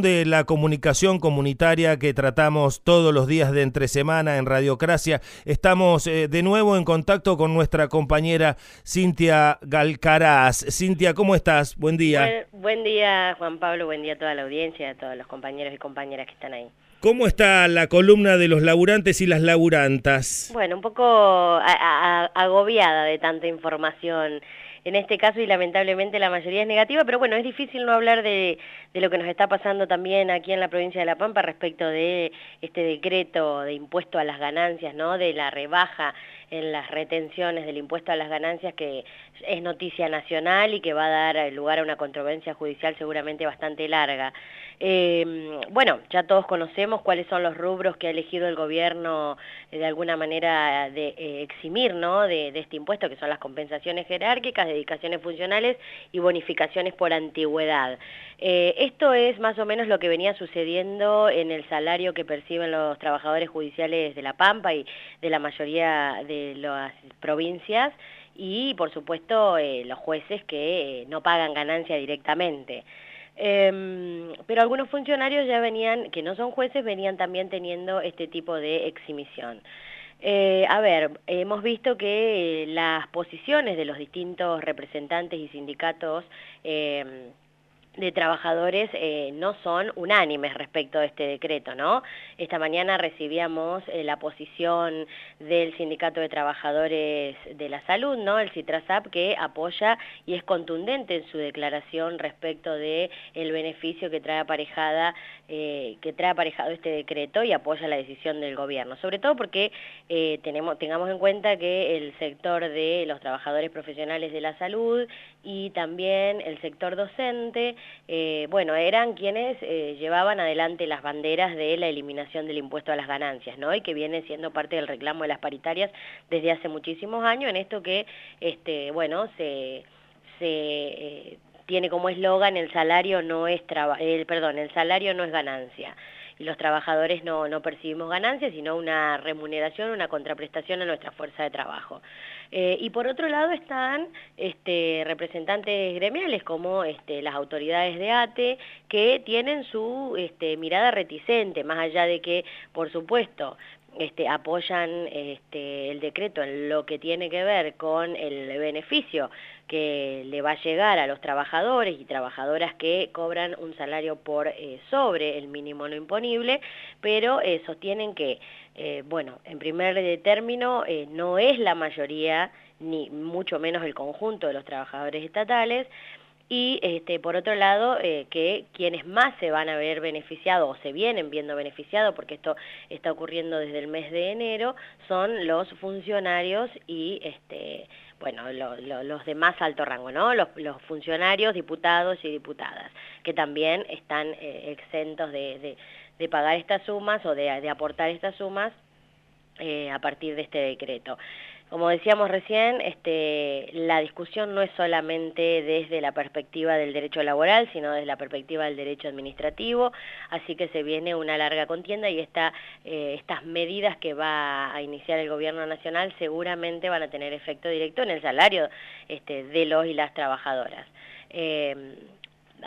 de la comunicación comunitaria que tratamos todos los días de entre semana en Radiocracia. Estamos eh, de nuevo en contacto con nuestra compañera Cintia Galcaraz. Cintia, ¿cómo estás? Buen día. Buen, buen, día, Juan Pablo. Buen día a toda la audiencia, a todos los compañeros y compañeras que están ahí. ¿Cómo está la columna de los laburantes y las laburantas? Bueno, un poco agobiada de tanta información en este caso y lamentablemente la mayoría es negativa, pero bueno, es difícil no hablar de, de, lo que nos está pasando también aquí en la provincia de La Pampa respecto de este decreto de impuesto a las ganancias, ¿no? de la rebaja en las retenciones del impuesto a las ganancias que es noticia nacional y que va a dar lugar a una controversia judicial seguramente bastante larga. Eh, bueno, ya todos conocemos cuáles son los rubros que ha elegido el gobierno eh, de alguna manera de eh, eximir ¿no? de, este impuesto, que son las compensaciones jerárquicas, dedicaciones funcionales y bonificaciones por antigüedad. Eh, esto es más o menos lo que venía sucediendo en el salario que perciben los trabajadores judiciales de La Pampa y de la mayoría de las provincias y, por supuesto, los jueces que no pagan ganancia directamente. Eh, pero algunos funcionarios ya venían, que no son jueces, venían también teniendo este tipo de exhibición. Eh, a ver, hemos visto que las posiciones de los distintos representantes y sindicatos eh, de trabajadores eh, no son unánimes respecto a este decreto, ¿no? Esta mañana recibíamos eh, la posición del Sindicato de Trabajadores de la Salud, ¿no? El CITRASAP, que apoya y es contundente en su declaración respecto de el beneficio que trae aparejada, eh, que trae aparejado este decreto y apoya la decisión del gobierno. Sobre todo porque tengamos en cuenta que el sector de los trabajadores profesionales de la salud y también el sector docente eh, bueno, eran quienes eh, llevaban adelante las banderas de la eliminación del impuesto a las ganancias, ¿no? Y que viene siendo parte del reclamo de las paritarias desde hace muchísimos años, en esto que, este, bueno, se, se eh, tiene como eslogan el salario no es el, perdón, el salario no es ganancia y los trabajadores no, no percibimos ganancias, sino una remuneración, una contraprestación a nuestra fuerza de trabajo. Eh, y por otro lado están este, representantes gremiales como este, las autoridades de ATE que tienen su este, mirada reticente, más allá de que, por supuesto, este, apoyan este, el decreto en lo que tiene que ver con el beneficio que le va a llegar a los trabajadores y trabajadoras que cobran un salario por eh, sobre el mínimo no imponible, pero eh, sostienen que, eh, bueno, en primer término eh, no es la mayoría, ni mucho menos el conjunto de los trabajadores estatales, y este, por otro lado eh, que quienes más se van a ver beneficiados o se vienen viendo beneficiados, porque esto está ocurriendo desde el mes de enero, son los funcionarios y este, bueno, lo, lo, los de más alto rango, ¿no? Los, funcionarios, diputados y diputadas, que también están exentos de, de, pagar estas sumas o de, aportar estas sumas eh, a partir de este decreto. Como decíamos recién, este, la discusión no es solamente desde la perspectiva del derecho laboral, sino desde la perspectiva del derecho administrativo, así que se viene una larga contienda y eh, estas medidas que va a iniciar el gobierno nacional seguramente van a tener efecto directo en el salario este, de los y las trabajadoras. Eh,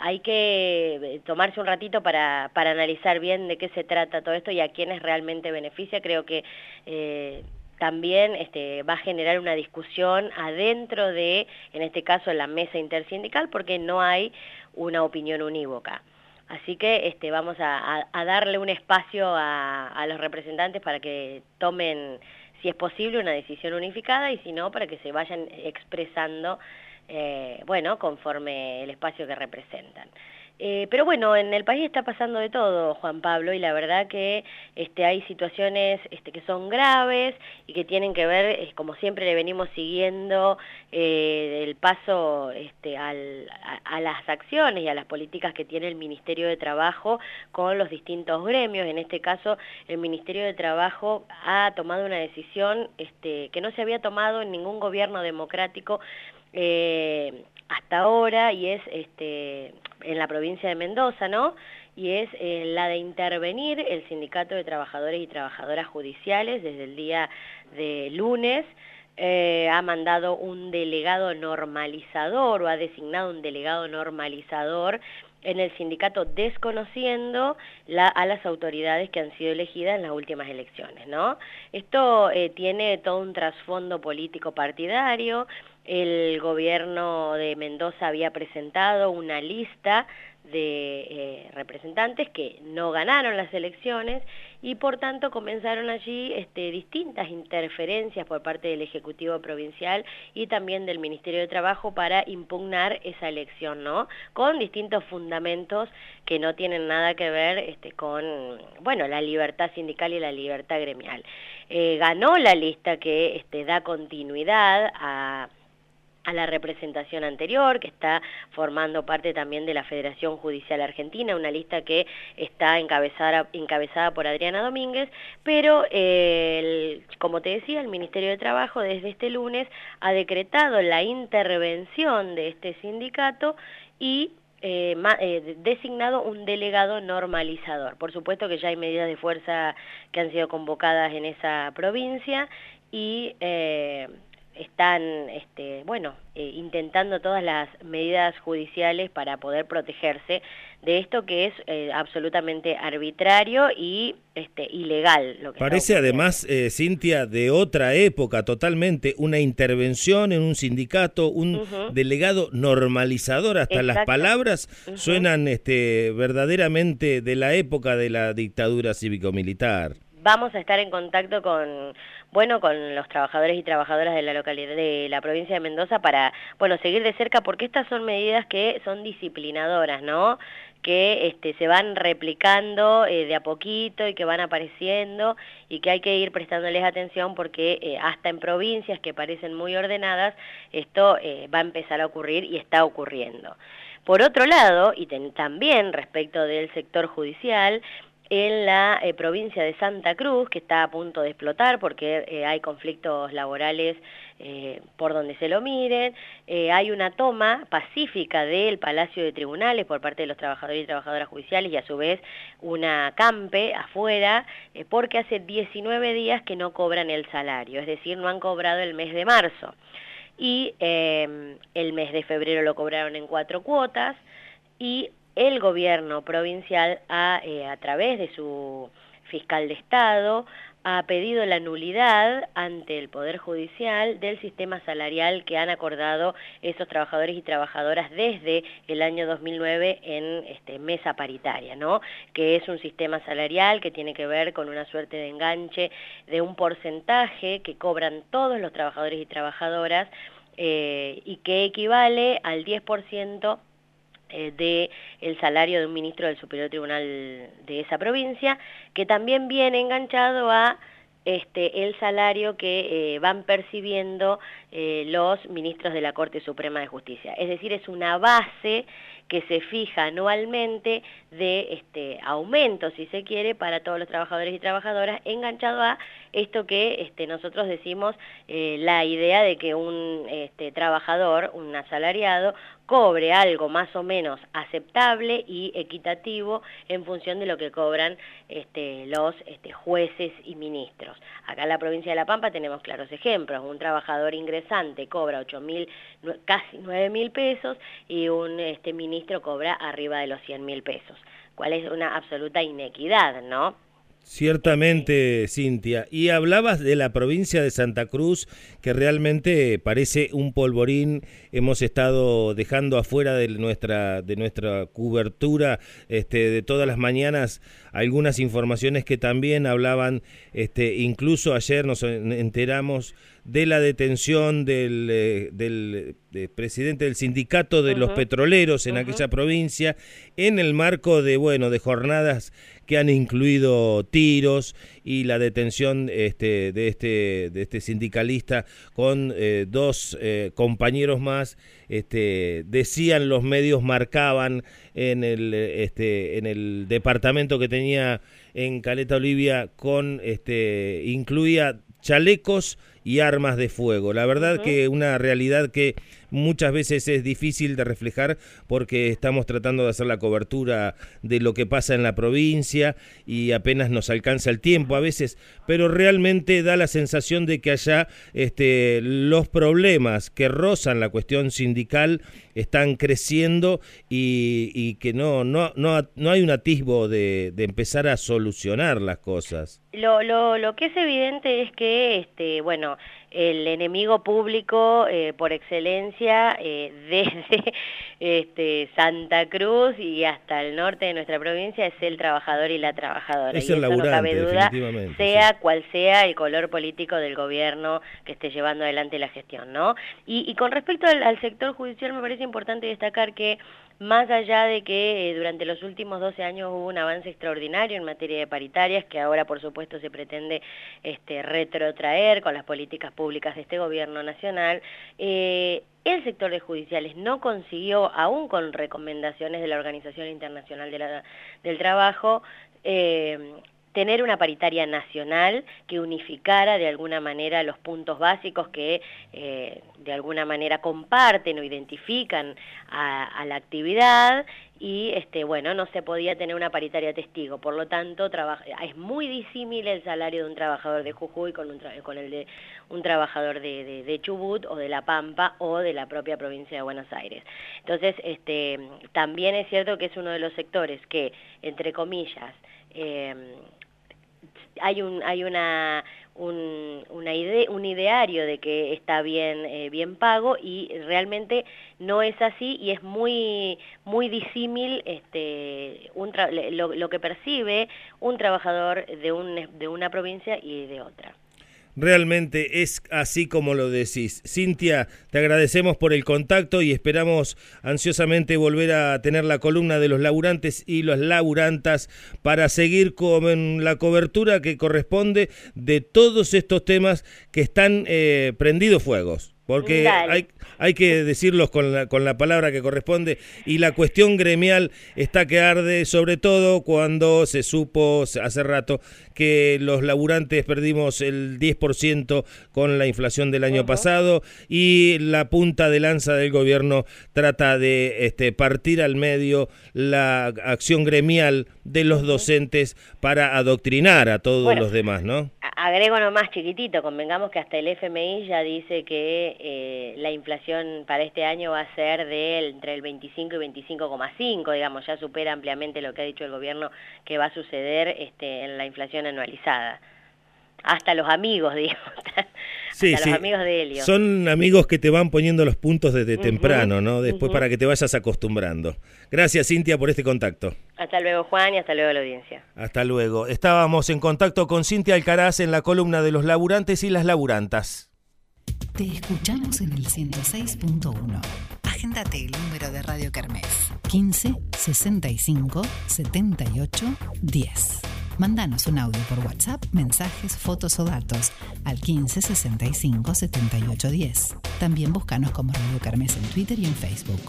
hay que tomarse un ratito para, para analizar bien de qué se trata todo esto y a quiénes realmente beneficia. Creo que eh, también este, va a generar una discusión adentro de, en este caso, la mesa intersindical, porque no hay una opinión unívoca. Así que este, vamos a, darle un espacio a, los representantes para que tomen, si es posible, una decisión unificada y si no, para que se vayan expresando, eh, bueno, conforme el espacio que representan. Eh, pero bueno, en el país está pasando de todo, Juan Pablo, y la verdad que este, hay situaciones este, que son graves y que tienen que ver, eh, como siempre le venimos siguiendo, el paso este, a, las acciones y a las políticas que tiene el Ministerio de Trabajo con los distintos gremios. En este caso, el Ministerio de Trabajo ha tomado una decisión que no se había tomado en ningún gobierno democrático eh, hasta ahora y es este, en la provincia de Mendoza, ¿no? Y es eh, la de intervenir el Sindicato de Trabajadores y Trabajadoras Judiciales desde el día de lunes. Eh, ha mandado un delegado normalizador o ha designado un delegado normalizador en el sindicato desconociendo a las autoridades que han sido elegidas en las últimas elecciones, ¿no? Esto tiene todo un trasfondo político partidario, el gobierno de Mendoza había presentado una lista de eh, representantes que no ganaron las elecciones y por tanto comenzaron allí este, distintas interferencias por parte del Ejecutivo Provincial y también del Ministerio de Trabajo para impugnar esa elección, ¿no? Con distintos fundamentos que no tienen nada que ver este, con, bueno, la libertad sindical y la libertad gremial. Eh, ganó la lista que este, da continuidad a a la representación anterior, que está formando parte también de la Federación Judicial Argentina, una lista que está encabezada, encabezada por Adriana Domínguez, pero como te decía, el Ministerio de Trabajo desde este lunes ha decretado la intervención de este sindicato y eh, eh, designado un delegado normalizador. Por supuesto que ya hay medidas de fuerza que han sido convocadas en esa provincia y eh, están, este, bueno, eh, intentando todas las medidas judiciales para poder protegerse de esto que es eh, absolutamente arbitrario y este, ilegal. Lo que Parece además, eh, Cintia, de otra época totalmente, una intervención en un sindicato, un delegado normalizador, hasta las palabras suenan este, verdaderamente de la época de la dictadura cívico-militar vamos a estar en contacto con bueno con los trabajadores y trabajadoras de la localidad de la provincia de Mendoza para bueno seguir de cerca porque estas son medidas que son disciplinadoras no que este, se van replicando eh, de a poquito y que van apareciendo y que hay que ir prestándoles atención porque eh, hasta en provincias que parecen muy ordenadas esto eh, va a empezar a ocurrir y está ocurriendo. Por otro lado, y también respecto del sector judicial, en la eh, provincia de Santa Cruz, que está a punto de explotar porque eh, hay conflictos laborales eh, por donde se lo miren. hay una toma pacífica del Palacio de Tribunales por parte de los trabajadores y trabajadoras judiciales y a su vez una campe afuera porque hace 19 días que no cobran el salario, es decir, no han cobrado el mes de marzo. Y el mes de febrero lo cobraron en cuatro cuotas y el gobierno provincial eh, a través de su fiscal de Estado ha pedido la nulidad ante el Poder Judicial del sistema salarial que han acordado esos trabajadores y trabajadoras desde el año 2009 en este, mesa paritaria, ¿no? que es un sistema salarial que tiene que ver con una suerte de enganche de un porcentaje que cobran todos los trabajadores y trabajadoras eh, y que equivale al 10% eh, de el salario de un ministro del Superior Tribunal de esa provincia, que también viene enganchado a este, el salario que eh, van percibiendo eh, los ministros de la Corte Suprema de Justicia. Es decir, es una base que se fija anualmente de este, aumento, si se quiere, para todos los trabajadores y trabajadoras, enganchado a esto que este, nosotros decimos eh, la idea de que un este, trabajador, un asalariado, cobre algo más o menos aceptable y equitativo en función de lo que cobran los jueces y ministros. Acá en la provincia de La Pampa tenemos claros ejemplos. Un trabajador ingresante cobra 8 mil, casi 9 mil pesos y un ministro cobra arriba de los 100 mil pesos, cual es una absoluta inequidad, ¿no? Ciertamente, Cintia. Y hablabas de la provincia de Santa Cruz, que realmente parece un polvorín. Hemos estado dejando afuera de nuestra, de nuestra cobertura este, de todas las mañanas algunas informaciones que también hablaban, este, incluso ayer nos enteramos de la detención del, eh, del presidente del sindicato de los petroleros en aquella provincia en el marco de bueno de jornadas que han incluido tiros y la detención este, de este de este sindicalista con eh, dos eh, compañeros más este, decían los medios marcaban en el este en el departamento que tenía en Caleta Olivia con este incluía chalecos y armas de fuego. La verdad que una realidad que muchas veces es difícil de reflejar porque estamos tratando de hacer la cobertura de lo que pasa en la provincia y apenas nos alcanza el tiempo a veces, pero realmente da la sensación de que allá este, los problemas que rozan la cuestión sindical están creciendo y, que no, no, no, no hay un atisbo de, de empezar a solucionar las cosas. Lo, lo, lo que es evidente es que, este, bueno, el enemigo público eh, por excelencia eh, desde este, Santa Cruz y hasta el norte de nuestra provincia es el trabajador y la trabajadora. Es y el eso no cabe duda, sea cual sea el color político del gobierno que esté llevando adelante la gestión, ¿no? Y, y con respecto al, al sector judicial me parece importante destacar que más allá de que eh, durante los últimos 12 años hubo un avance extraordinario en materia de paritarias, que ahora por supuesto se pretende este, retrotraer con las políticas públicas de este gobierno nacional, eh, el sector de judiciales no consiguió, aún con recomendaciones de la Organización Internacional del Trabajo, eh, tener una paritaria nacional que unificara de alguna manera los puntos básicos que eh, de alguna manera comparten o identifican a, la actividad y este bueno no se podía tener una paritaria testigo. Por lo tanto es muy disímil el salario de un trabajador de Jujuy con, el de un trabajador de, de, Chubut o de La Pampa o de la propia provincia de Buenos Aires. Entonces este también es cierto que es uno de los sectores que entre comillas eh, hay un hay una un, una idea, un ideario de que está bien eh, bien pago y realmente no es así y es muy muy disímil este un lo, lo que percibe un trabajador de un de una provincia y de otra. Realmente es así como lo decís. Cintia, te agradecemos por el contacto y esperamos ansiosamente volver a tener la columna de los laburantes y las laburantas para seguir con la cobertura que corresponde de todos estos temas que están eh, prendidos fuegos. Porque hay, hay que decirlos con la, con la palabra que corresponde, y la cuestión gremial está que arde, sobre todo cuando se supo hace rato que los laburantes perdimos el 10% con la inflación del año pasado y la punta de lanza del gobierno trata de este, partir al medio la acción gremial de los docentes para adoctrinar a todos los demás, ¿no? Agrego nomás chiquitito, convengamos que hasta el FMI ya dice que eh, la inflación para este año va a ser de entre el 25 y 25,5, digamos, ya supera ampliamente lo que ha dicho el gobierno que va a suceder este, en la inflación anualizada. Hasta los amigos, digo, sí, los amigos de Helio. Son amigos que te van poniendo los puntos desde temprano, ¿no? Después para que te vayas acostumbrando. Gracias, Cintia, por este contacto. Hasta luego, Juan, y hasta luego la audiencia. Hasta luego. Estábamos en contacto con Cintia Alcaraz en la columna de los laburantes y las laburantas. Te escuchamos en el 106.1. Agéndate el número de Radio Kermés. 15 65 78 10. Mándanos un audio por WhatsApp, mensajes, fotos o datos al 15 65 78 10. También búscanos como Radio Carmes en Twitter y en Facebook.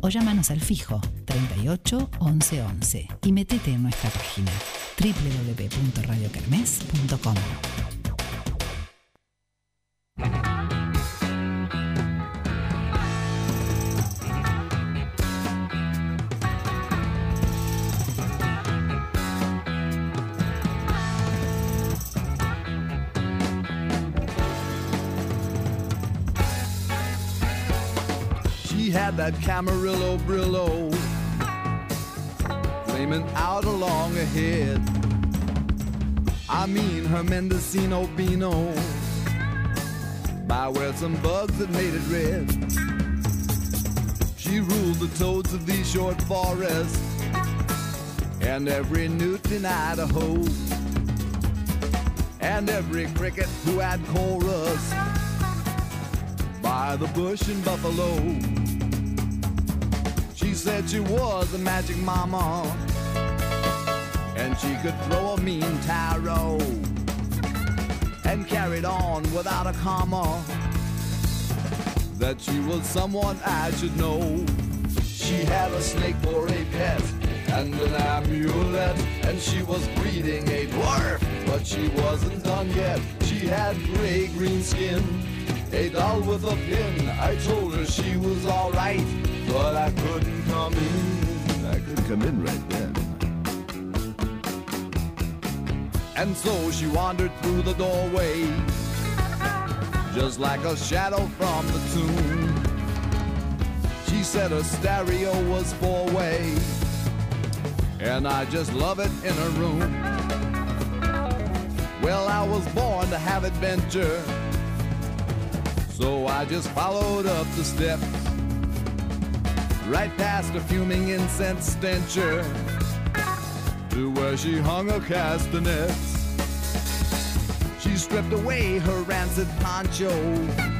O llámanos al fijo 38 11 11 y metete en nuestra página www.radiocarmes.com. that Camarillo Brillo. Flaming out along ahead. I mean her Mendocino Beano. By where some bugs had made it red. She ruled the toads of these short forests. And every newt in Idaho. And every cricket who had chorus. By the bush in Buffalo said she was a magic mama and she could throw a mean tarot and carried on without a comma that she was someone I should know. She had a snake for a pet and an amulet, and she was breeding a dwarf, but she wasn't done yet. She had gray-green skin, a doll with a pin. I told her she was alright, but I couldn't I could come in right then. And so she wandered through the doorway, just like a shadow from the tomb. She said her stereo was four way, and I just love it in her room. Well, I was born to have adventure, so I just followed up the steps, right past a fuming incense stencher, to where she hung her castanets. She stripped away her rancid poncho